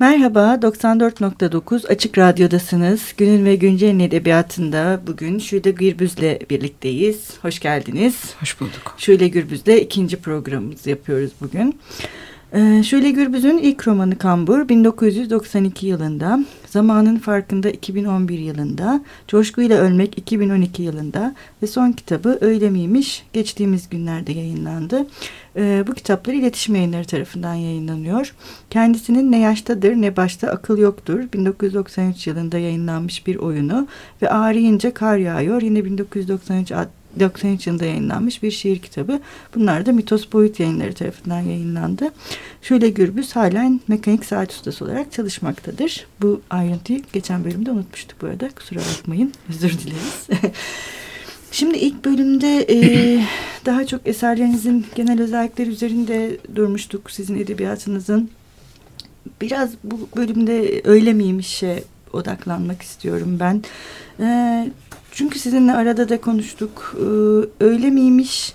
Merhaba, 94.9 Açık Radyo'dasınız. Günün ve Güncel'in edebiyatında bugün Şule Gürbüz'le birlikteyiz. Hoş geldiniz. Hoş bulduk. Şule Gürbüz'le ikinci programımızı yapıyoruz bugün. Ee, Şule Gürbüz'ün ilk romanı Kambur 1992 yılında, Zamanın Farkında 2011 yılında, Coşkuyla Ölmek 2012 yılında ve son kitabı Öyle miymiş geçtiğimiz günlerde yayınlandı. Ee, bu kitaplar iletişim yayınları tarafından yayınlanıyor. Kendisinin Ne Yaştadır Ne Başta Akıl Yoktur 1993 yılında yayınlanmış bir oyunu ve Ağrıyınca Kar Yağıyor yine 1993 93 yılında yayınlanmış bir şiir kitabı. Bunlar da Mitos Boyut yayınları tarafından yayınlandı. Şöyle Gürbüz halen mekanik saat ustası olarak çalışmaktadır. Bu ayrıntıyı geçen bölümde unutmuştuk bu arada. Kusura bakmayın. Özür dileriz. Şimdi ilk bölümde e, daha çok eserlerinizin genel özellikleri üzerinde durmuştuk. Sizin edebiyatınızın. Biraz bu bölümde öyle miymişe odaklanmak istiyorum ben. E, çünkü sizinle arada da konuştuk. E, öyle miymiş?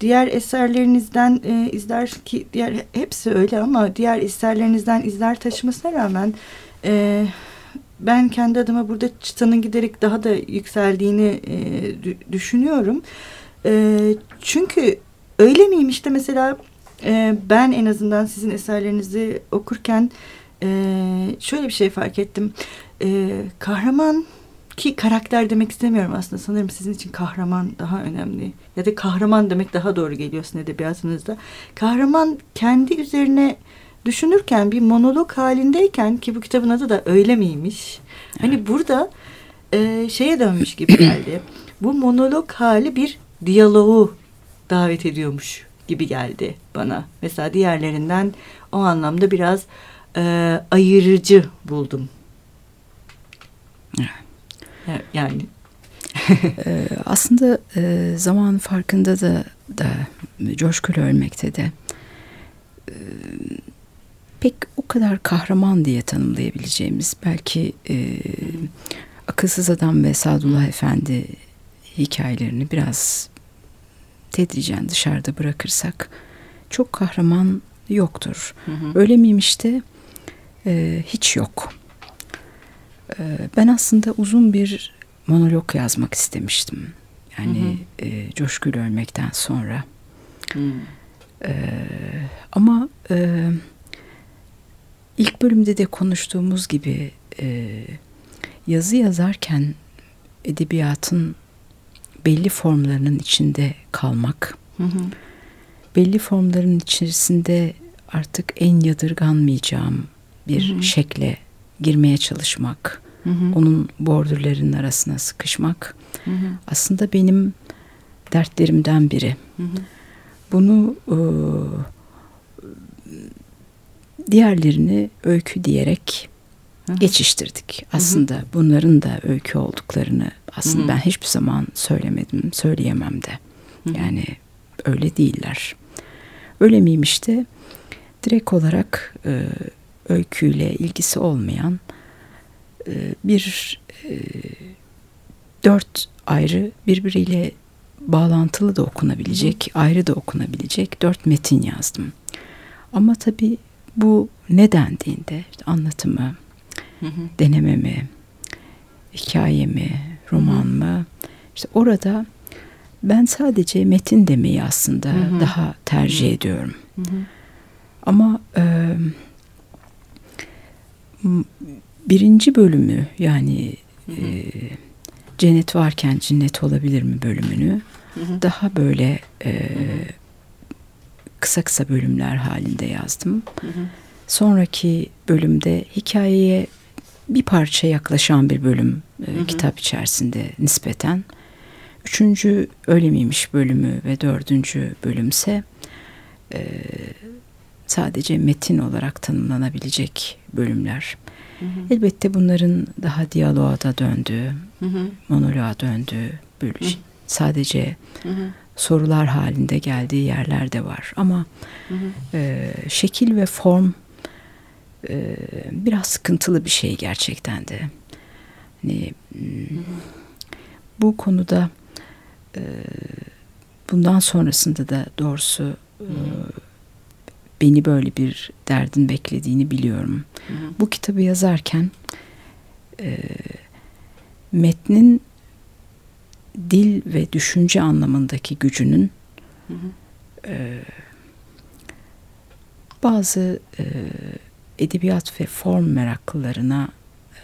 Diğer eserlerinizden e, izler ki diğer hepsi öyle ama diğer eserlerinizden izler taşımasına rağmen e, ben kendi adıma burada çıtanın giderek daha da yükseldiğini e, düşünüyorum. E, çünkü öyle miyim işte mesela e, ben en azından sizin eserlerinizi okurken e, şöyle bir şey fark ettim. E, kahraman ki karakter demek istemiyorum aslında. Sanırım sizin için kahraman daha önemli. Ya da kahraman demek daha doğru geliyor sizin edebiyatınızda. Kahraman kendi üzerine düşünürken bir monolog halindeyken ki bu kitabın adı da öyle miymiş? Hani burada e, şeye dönmüş gibi geldi. bu monolog hali bir diyaloğu davet ediyormuş gibi geldi bana. Mesela diğerlerinden o anlamda biraz e, ayırıcı buldum. Yani e, aslında e, zaman farkında da da coşkulu ölmekte de e, pek o kadar kahraman diye tanımlayabileceğimiz belki e, Akılsız Adam ve Sadullah Efendi hikayelerini biraz tedricen dışarıda bırakırsak çok kahraman yoktur. Hı hı. Öyle miymiş de e, hiç yok. E, ben aslında uzun bir monolog yazmak istemiştim. Yani hı hı. E, coşkuyla ölmekten sonra. Hı. E, ama e, İlk bölümde de konuştuğumuz gibi e, yazı yazarken edebiyatın belli formlarının içinde kalmak, hı hı. belli formların içerisinde artık en yadırganmayacağım bir hı hı. şekle girmeye çalışmak, hı hı. onun bordürlerinin arasına sıkışmak hı hı. aslında benim dertlerimden biri. Hı hı. Bunu e, diğerlerini öykü diyerek geçiştirdik. Aslında Hı. bunların da öykü olduklarını aslında Hı. ben hiçbir zaman söylemedim, söyleyemem de. Hı. Yani öyle değiller. Öyle miymiş de direkt olarak e, öyküyle ilgisi olmayan e, bir e, dört ayrı birbiriyle bağlantılı da okunabilecek, Hı. ayrı da okunabilecek dört metin yazdım. Ama tabii bu ne dendiğinde işte anlatımı, hı hı. deneme mi, hikaye mi, roman mı? İşte orada ben sadece metin demeyi aslında hı hı. daha tercih hı. ediyorum. Hı hı. Ama e, birinci bölümü yani hı hı. E, cennet varken cinnet olabilir mi bölümünü hı hı. daha böyle e, hı hı kısa kısa bölümler halinde yazdım. Hı hı. Sonraki bölümde hikayeye bir parça yaklaşan bir bölüm e, hı hı. kitap içerisinde nispeten. Üçüncü öyle miymiş bölümü ve dördüncü bölümse e, sadece metin olarak tanımlanabilecek bölümler. Hı hı. Elbette bunların daha diyaloğa da döndüğü, hı hı. monoloğa döndüğü bölüm. Hı. Sadece hı hı sorular halinde geldiği yerler de var. Ama hı hı. E, şekil ve form e, biraz sıkıntılı bir şey gerçekten de. Hani, hı hı. Bu konuda e, bundan sonrasında da doğrusu e, beni böyle bir derdin beklediğini biliyorum. Hı hı. Bu kitabı yazarken e, metnin dil ve düşünce anlamındaki gücünün Hı hı. e, bazı e, edebiyat ve form meraklılarına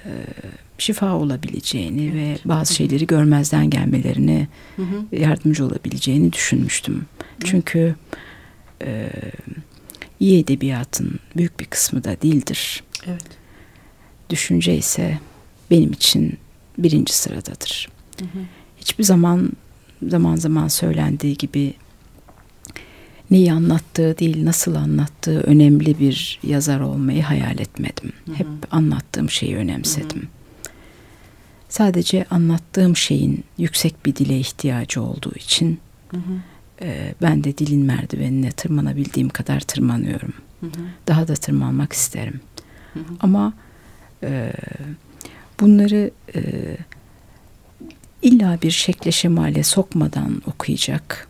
e, şifa olabileceğini ve bazı şeyleri görmezden gelmelerine Hı hı. yardımcı olabileceğini düşünmüştüm. Çünkü e, iyi edebiyatın büyük bir kısmı da dildir. Evet. Düşünce ise benim için birinci sıradadır. Hı hı. Hiçbir zaman zaman zaman söylendiği gibi neyi anlattığı değil nasıl anlattığı önemli bir yazar olmayı hayal etmedim. Hı hı. Hep anlattığım şeyi önemsedim. Sadece anlattığım şeyin yüksek bir dile ihtiyacı olduğu için Hı hı. e, ben de dilin merdivenine tırmanabildiğim kadar tırmanıyorum. Hı hı. Daha da tırmanmak isterim. Hı hı. Ama e, bunları e, illa bir şekle şemale sokmadan okuyacak,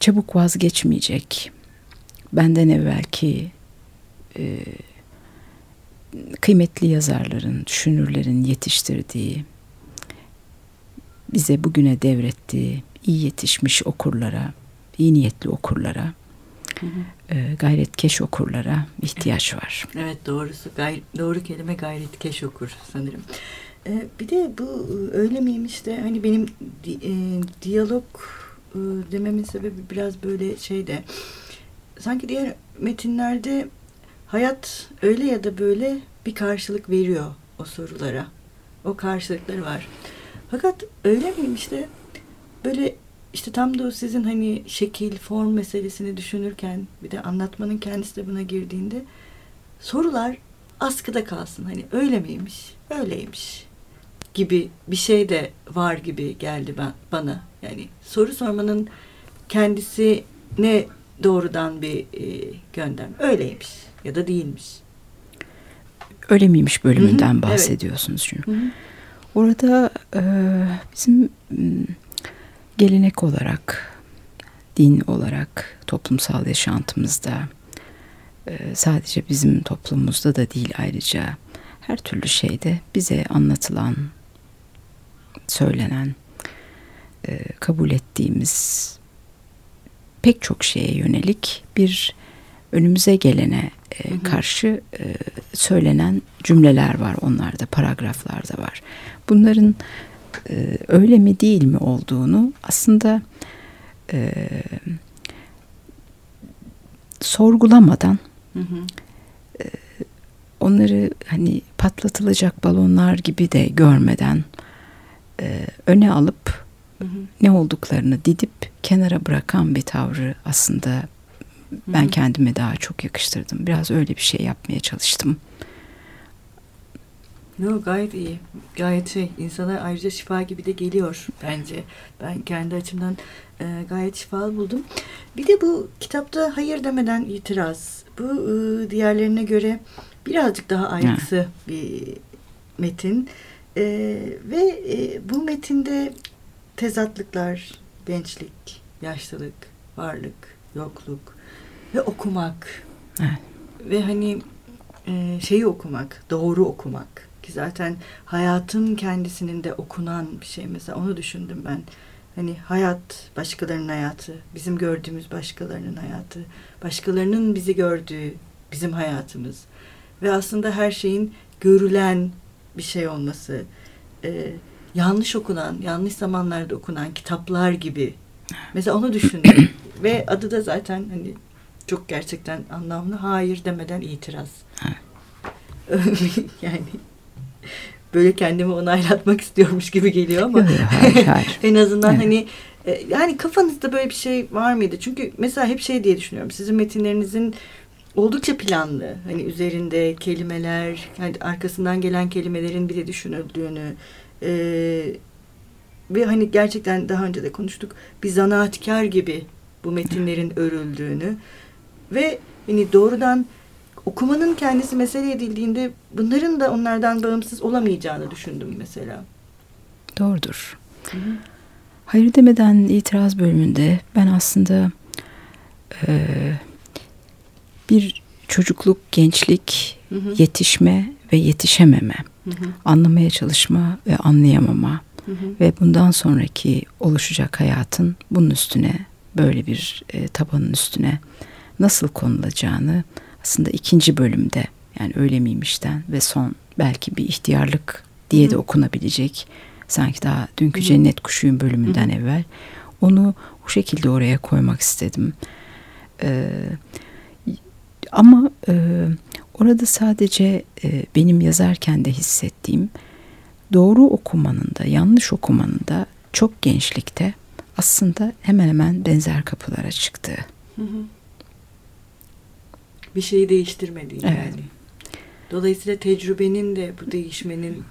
çabuk vazgeçmeyecek, benden evvelki e, kıymetli yazarların, düşünürlerin yetiştirdiği, bize bugüne devrettiği iyi yetişmiş okurlara, iyi niyetli okurlara, Hı hı. e, gayretkeş okurlara ihtiyaç var. Evet doğrusu gayr doğru kelime gayretkeş okur sanırım. Ee, bir de bu e, öyle miymiş de hani benim e, diyalog e, dememin sebebi biraz böyle şeyde sanki diğer metinlerde hayat öyle ya da böyle bir karşılık veriyor o sorulara. O karşılıkları var. Fakat öyle miymiş de böyle işte tam da o sizin hani şekil, form meselesini düşünürken bir de anlatmanın kendisi de buna girdiğinde sorular askıda kalsın. Hani öyle miymiş, öyleymiş gibi bir şey de var gibi geldi ben, bana. Yani soru sormanın kendisi ne doğrudan bir e, göndem. Öyleymiş ya da değilmiş. Öyle miymiş bölümünden Hı hı, bahsediyorsunuz çünkü. Hı hı. Orada e, bizim gelenek olarak, din olarak, toplumsal yaşantımızda e, sadece bizim toplumumuzda da değil ayrıca her türlü şeyde bize anlatılan, söylenen, e, kabul ettiğimiz pek çok şeye yönelik bir önümüze gelene e, Hı hı. karşı e, söylenen cümleler var onlarda, paragraflarda var. Bunların e, öyle mi değil mi olduğunu aslında e, sorgulamadan Hı hı. onları hani patlatılacak balonlar gibi de görmeden e, öne alıp Hı hı. ne olduklarını didip kenara bırakan bir tavrı aslında ben Hı hı. kendime daha çok yakıştırdım. Biraz öyle bir şey yapmaya çalıştım. Yo, gayet iyi. Gayet şey insana ayrıca şifa gibi de geliyor bence. Ben kendi açımdan e, gayet şifalı buldum. Bir de bu kitapta hayır demeden itiraz. Bu e, diğerlerine göre birazcık daha ayrısı bir metin. E, ve e, bu metinde tezatlıklar, gençlik, yaşlılık, varlık, yokluk ve okumak. Evet. Ve hani e, şeyi okumak, doğru okumak ki zaten hayatın kendisinin de okunan bir şey. Mesela onu düşündüm ben. Hani hayat, başkalarının hayatı, bizim gördüğümüz başkalarının hayatı, başkalarının bizi gördüğü bizim hayatımız. Ve aslında her şeyin görülen bir şey olması, e, yanlış okunan, yanlış zamanlarda okunan kitaplar gibi. Mesela onu düşündüm. Ve adı da zaten hani çok gerçekten anlamlı. Hayır demeden itiraz. yani böyle kendimi onaylatmak istiyormuş gibi geliyor ama hayır, hayır. en azından Evet. hani e, yani kafanızda böyle bir şey var mıydı? Çünkü mesela hep şey diye düşünüyorum. Sizin metinlerinizin oldukça planlı. Hani üzerinde kelimeler, yani arkasından gelen kelimelerin bir de düşünüldüğünü e, ve hani gerçekten daha önce de konuştuk. Bir zanaatkar gibi bu metinlerin örüldüğünü ve hani doğrudan okumanın kendisi mesele edildiğinde bunların da onlardan bağımsız olamayacağını düşündüm mesela. Doğrudur. Hayır demeden itiraz bölümünde ben aslında e, bir çocukluk, gençlik, hı hı. yetişme ve yetişememe, hı hı. anlamaya çalışma ve anlayamama hı hı. ve bundan sonraki oluşacak hayatın bunun üstüne böyle bir e, tabanın üstüne nasıl konulacağını aslında ikinci bölümde yani öyle miymişten ve son belki bir ihtiyarlık diye de okunabilecek sanki daha dünkü Cennet Kuşuyum bölümünden evvel onu o şekilde oraya koymak istedim. Ee, ama e, orada sadece e, benim yazarken de hissettiğim doğru okumanın da yanlış okumanın da çok gençlikte aslında hemen hemen benzer kapılara. Hı hı. Bir şeyi değiştirmediği evet. yani. Dolayısıyla tecrübenin de bu değişmenin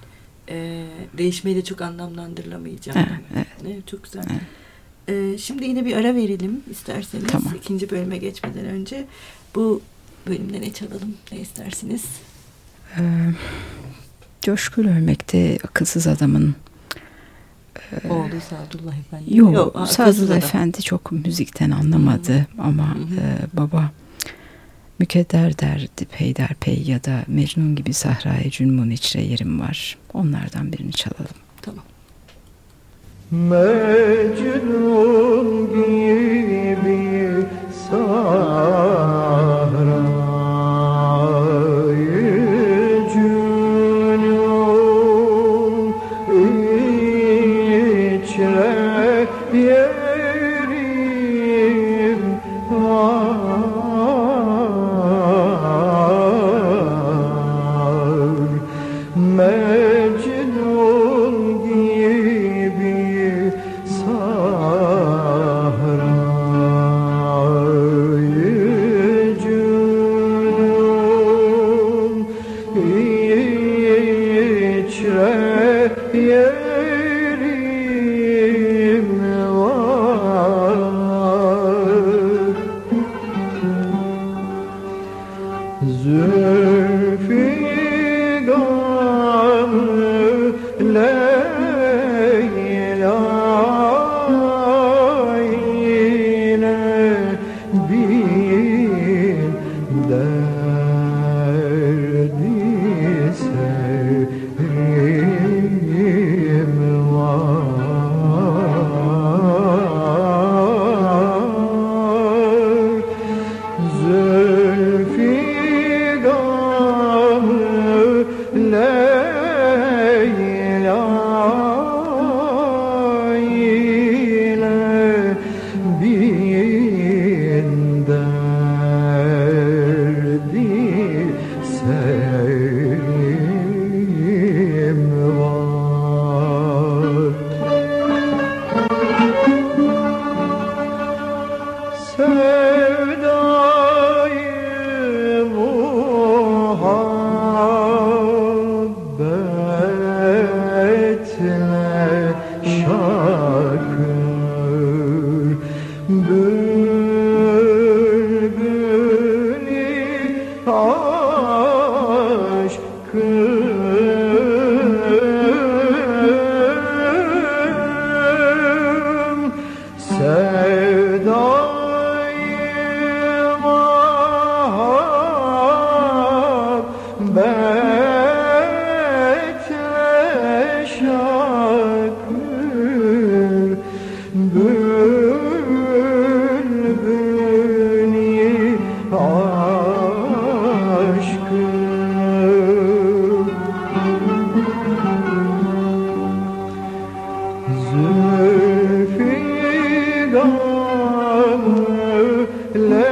e, değişmeyle çok anlamlandırılamayacağını. Evet, evet. evet çok güzel. Evet. E, şimdi yine bir ara verelim isterseniz. Tamam. ikinci bölüme geçmeden önce. Bu bölümde ne çalalım? Ne istersiniz? Ee, Coşkulu Ölmek'te akılsız adamın e, Oğlu Sadullah Efendi. Yok, Yok Sadullah Efendi çok müzikten anlamadı hı ama hı E, baba Mükedder derdi peyderpey ya da Mecnun gibi sahraya cünmun içre yerim var. Onlardan birini çalalım. Tamam. Mecnun gibi Hello.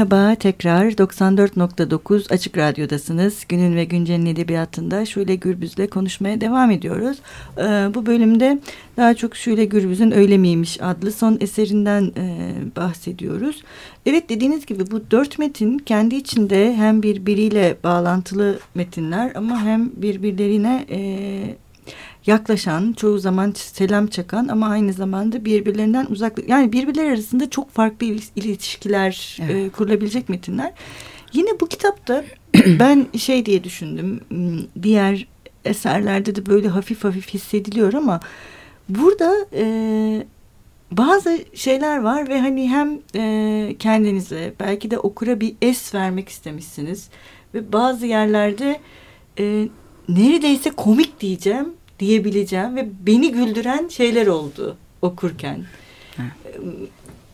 Merhaba tekrar 94.9 Açık Radyo'dasınız. Günün ve Güncel'in edebiyatında Şule Gürbüz'le konuşmaya devam ediyoruz. Ee, bu bölümde daha çok Şule Gürbüz'ün Öyle miymiş adlı son eserinden e, bahsediyoruz. Evet dediğiniz gibi bu dört metin kendi içinde hem birbiriyle bağlantılı metinler ama hem birbirlerine... E, yaklaşan, çoğu zaman selam çakan ama aynı zamanda birbirlerinden uzak yani birbirleri arasında çok farklı ilişkiler evet. e, kurulabilecek metinler. Yine bu kitapta ben şey diye düşündüm. Diğer eserlerde de böyle hafif hafif hissediliyor ama burada e, bazı şeyler var ve hani hem e, kendinize belki de okura bir es vermek istemişsiniz ve bazı yerlerde e, neredeyse komik diyeceğim diyebileceğim ve beni güldüren şeyler oldu okurken. Ha.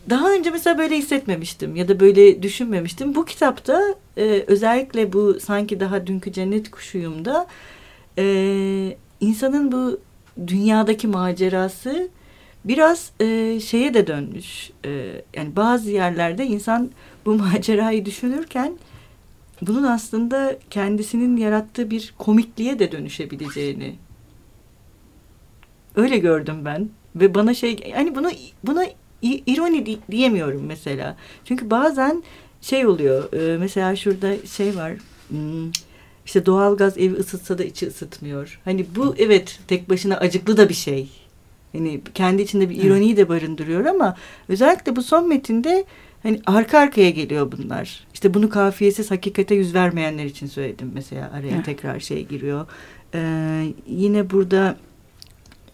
Daha önce mesela böyle hissetmemiştim ya da böyle düşünmemiştim. Bu kitapta e, özellikle bu sanki daha dünkü cennet kuşuyumda e, insanın bu dünyadaki macerası biraz e, şeye de dönmüş. E, yani bazı yerlerde insan bu macerayı düşünürken bunun aslında kendisinin yarattığı bir komikliğe de dönüşebileceğini Öyle gördüm ben. Ve bana şey hani bunu buna ironi diyemiyorum mesela. Çünkü bazen şey oluyor. E, mesela şurada şey var. Hmm, işte doğalgaz evi ısıtsa da içi ısıtmıyor. Hani bu evet tek başına acıklı da bir şey. Hani kendi içinde bir ironiyi de barındırıyor ama özellikle bu son metinde hani arka arkaya geliyor bunlar. İşte bunu kafiyesiz hakikate yüz vermeyenler için söyledim mesela araya tekrar şey giriyor. Ee, yine burada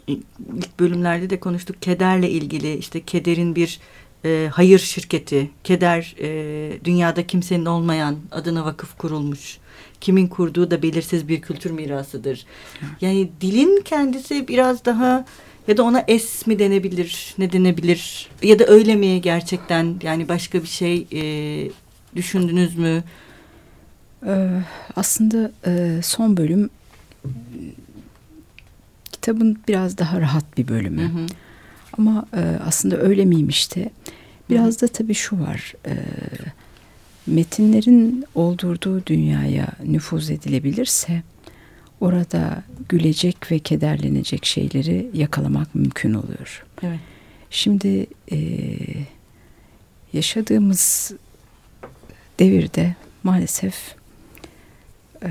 ilk bölümlerde de konuştuk. Kederle ilgili işte kederin bir e, hayır şirketi keder e, dünyada kimsenin olmayan adına vakıf kurulmuş kimin kurduğu da belirsiz bir kültür mirasıdır. Yani dilin kendisi biraz daha ya da ona es mi denebilir ne denebilir ya da öyle mi gerçekten? Yani başka bir şey e, düşündünüz mü? Ee, aslında e, son bölüm kitabın biraz daha rahat bir bölümü. Hı hı. Ama e, aslında öyle miymişti? Biraz hı hı. da tabii şu var. E, metinlerin oldurduğu dünyaya nüfuz edilebilirse orada gülecek ve kederlenecek şeyleri yakalamak mümkün oluyor. Evet. Şimdi e, yaşadığımız devirde maalesef e,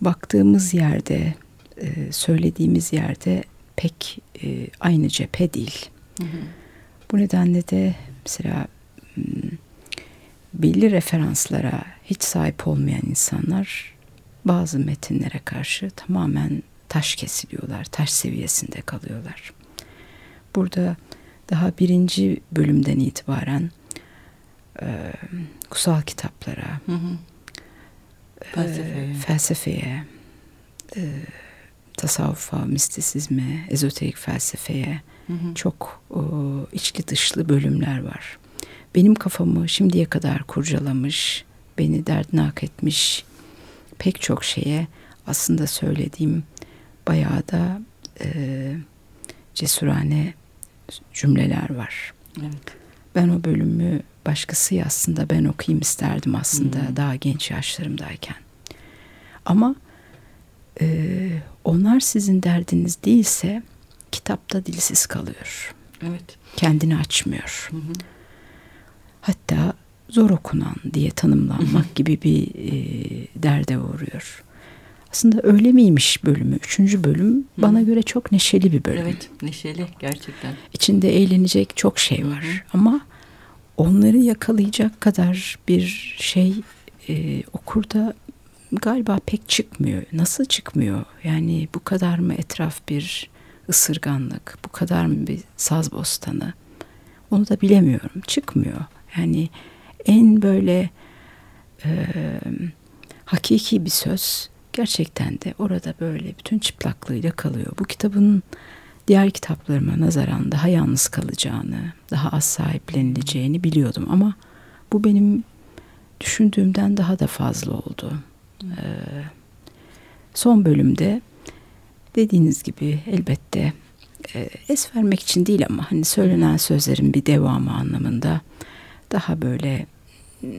baktığımız yerde e, söylediğimiz yerde pek e, aynı cephe değil. Hı hı. Bu nedenle de mesela belli referanslara hiç sahip olmayan insanlar bazı metinlere karşı tamamen taş kesiliyorlar, taş seviyesinde kalıyorlar. Burada daha birinci bölümden itibaren e, kutsal kitaplara, hı hı. felsefeye, e, felsefeye e, tasavvufa, mistisizme, ezoterik felsefeye hı hı. çok o, içli dışlı bölümler var. Benim kafamı şimdiye kadar kurcalamış, beni derdnak etmiş pek çok şeye aslında söylediğim bayağı da e, cesurane cümleler var. Evet. Ben o bölümü başkası yazsın ben okuyayım isterdim aslında hmm. daha genç yaşlarımdayken. Ama e, onlar sizin derdiniz değilse kitapta dilsiz kalıyor. Evet. Kendini açmıyor. Hı hı. Hatta zor okunan diye tanımlanmak gibi bir e, derde uğruyor. Aslında öyle miymiş bölümü? Üçüncü bölüm Hı. bana göre çok neşeli bir bölüm. Evet neşeli gerçekten. İçinde eğlenecek çok şey var. Hı hı. Ama onları yakalayacak kadar bir şey e, okurda galiba pek çıkmıyor. Nasıl çıkmıyor? Yani bu kadar mı etraf bir ısırganlık, bu kadar mı bir saz bostanı? Onu da bilemiyorum. Çıkmıyor. Yani en böyle e, hakiki bir söz gerçekten de orada böyle bütün çıplaklığıyla kalıyor. Bu kitabın diğer kitaplarıma nazaran daha yalnız kalacağını, daha az sahiplenileceğini biliyordum ama bu benim düşündüğümden daha da fazla oldu. Ee, son bölümde dediğiniz gibi elbette e, es vermek için değil ama hani söylenen sözlerin bir devamı anlamında daha böyle mm,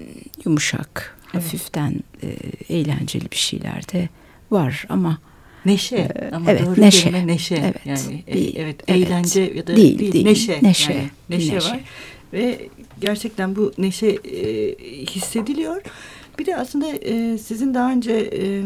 yumuşak, Evet. hafiften e, eğlenceli bir şeyler de var ama Neşe Ee, ama evet, doğru neşe. kelime neşe. Evet, Yani e, bir- evet, evet. eğlence ya da Değil, değil, değil. neşe. Neşe, Yani neşe, neşe. var ve gerçekten bu neşe e, hissediliyor. Bir de aslında e, sizin daha önce e,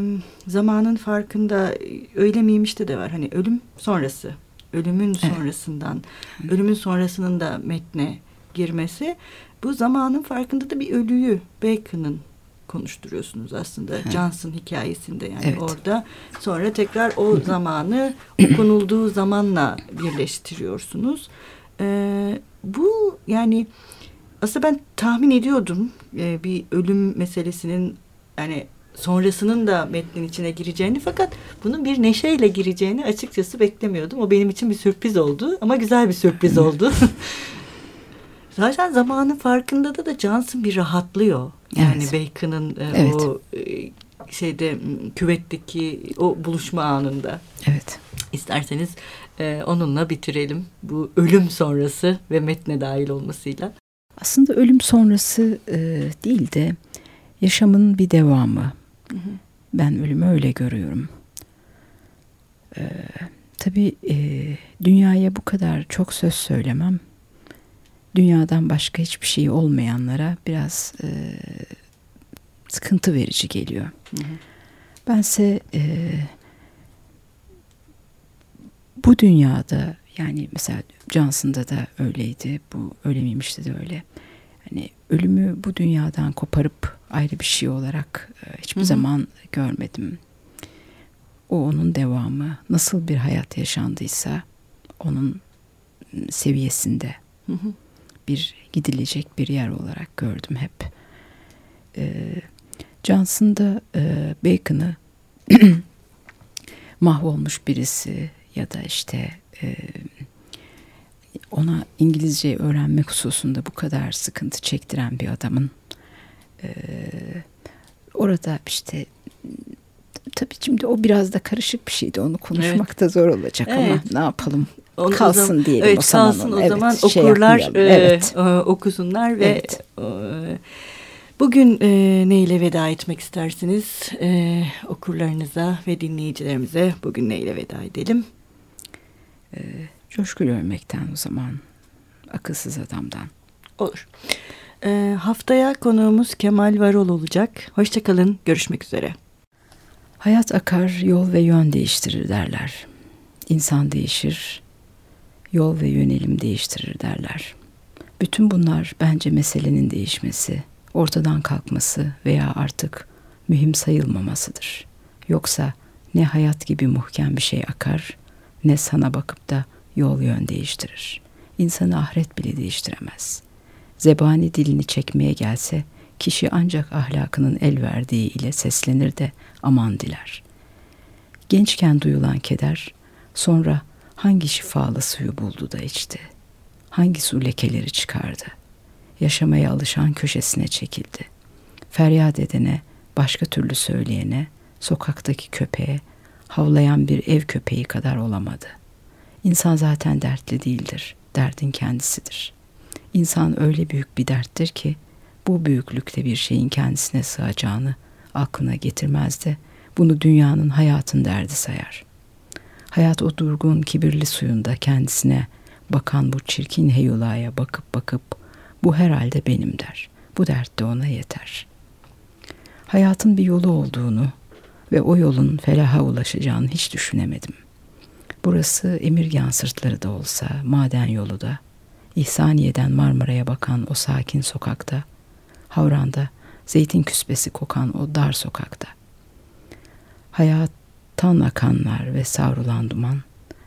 zamanın farkında e, öyle miymişti de var. Hani ölüm sonrası, ölümün Evet. sonrasından, ölümün sonrasının da metne girmesi. Bu zamanın farkında da bir ölüyü Bacon'ın konuşturuyorsunuz aslında Hı. Johnson hikayesinde yani Evet. orada sonra tekrar o zamanı okunulduğu zamanla birleştiriyorsunuz. Ee, bu yani aslında ben tahmin ediyordum e, bir ölüm meselesinin yani sonrasının da metnin içine gireceğini fakat bunun bir neşeyle gireceğini açıkçası beklemiyordum. O benim için bir sürpriz oldu ama güzel bir sürpriz oldu. Zaten zamanın farkında da da Johnson bir rahatlıyor. Yani Evet. Bacon'ın e, Evet. o e, şeyde küvetteki o buluşma anında. evet. İsterseniz e, onunla bitirelim. Bu ölüm sonrası ve metne dahil olmasıyla. Aslında ölüm sonrası e, değil de yaşamın bir devamı. Ben ölümü öyle görüyorum. Ee, tabii e, dünyaya bu kadar çok söz söylemem. Dünyadan başka hiçbir şey olmayanlara biraz e, sıkıntı verici geliyor. Bense e, bu dünyada yani mesela Johnson'da da öyleydi. Bu öyle miymişti de öyle. Hani ölümü bu dünyadan koparıp ayrı bir şey olarak e, hiçbir Hı hı. zaman görmedim. O onun devamı. Nasıl bir hayat yaşandıysa onun seviyesinde Hı hı. bir gidilecek bir yer olarak gördüm hep. Ee, Johnson'da e, Bacon'ı mahvolmuş birisi ya da işte e, ona İngilizce öğrenmek hususunda bu kadar sıkıntı çektiren bir adamın e, orada işte tabii şimdi o biraz da karışık bir şeydi onu konuşmak da zor olacak ama Evet. ne yapalım Onu o Kalsın zaman- diyelim evet, o zaman kalsın o Evet, zaman şey okurlar e, Evet. e, okusunlar ve Evet. e, bugün e, neyle veda etmek istersiniz E, okurlarınıza ve dinleyicilerimize bugün neyle veda edelim? Coşkulu ölmekten o zaman akılsız adamdan. Olur. E, haftaya konuğumuz Kemal Varol olacak. Hoşçakalın. Görüşmek üzere. Hayat akar, yol ve yön değiştirir derler. İnsan değişir, yol ve yönelim değiştirir derler. Bütün bunlar bence meselenin değişmesi, ortadan kalkması veya artık mühim sayılmamasıdır. Yoksa ne hayat gibi muhkem bir şey akar, ne sana bakıp da yol yön değiştirir. İnsanı ahiret bile değiştiremez. Zebani dilini çekmeye gelse, kişi ancak ahlakının el verdiği ile seslenir de aman diler. Gençken duyulan keder, sonra hangi şifalı suyu buldu da içti? Hangi su lekeleri çıkardı? Yaşamaya alışan köşesine çekildi. Feryat edene, başka türlü söyleyene, sokaktaki köpeğe, havlayan bir ev köpeği kadar olamadı. İnsan zaten dertli değildir, derdin kendisidir. İnsan öyle büyük bir derttir ki, bu büyüklükte bir şeyin kendisine sığacağını aklına getirmez de bunu dünyanın hayatın derdi sayar. Hayat o durgun kibirli suyunda kendisine bakan bu çirkin heyulaya bakıp bakıp bu herhalde benim der. Bu dert de ona yeter. Hayatın bir yolu olduğunu ve o yolun felaha ulaşacağını hiç düşünemedim. Burası Emirgan sırtları da olsa, maden yolu da, İhsaniye'den Marmara'ya bakan o sakin sokakta, Havran'da zeytin küspesi kokan o dar sokakta. Hayattan akanlar ve savrulan duman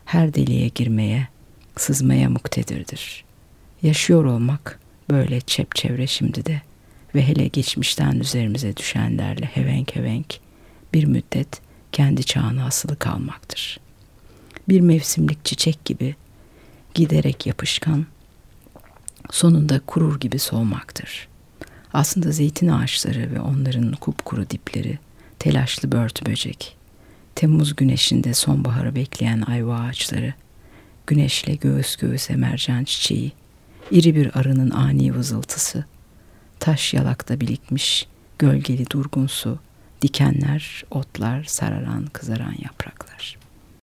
her deliğe girmeye, sızmaya muktedirdir. Yaşıyor olmak böyle çepçevre şimdi de ve hele geçmişten üzerimize düşenlerle hevenk hevenk bir müddet kendi çağına asılı kalmaktır. Bir mevsimlik çiçek gibi giderek yapışkan, sonunda kurur gibi soğumaktır. Aslında zeytin ağaçları ve onların kupkuru dipleri, telaşlı börtü böcek, Temmuz güneşinde sonbaharı bekleyen ayva ağaçları, güneşle göğüs göğüse mercan çiçeği, iri bir arının ani vızıltısı, taş yalakta birikmiş gölgeli durgun su, dikenler, otlar, sararan, kızaran yapraklar.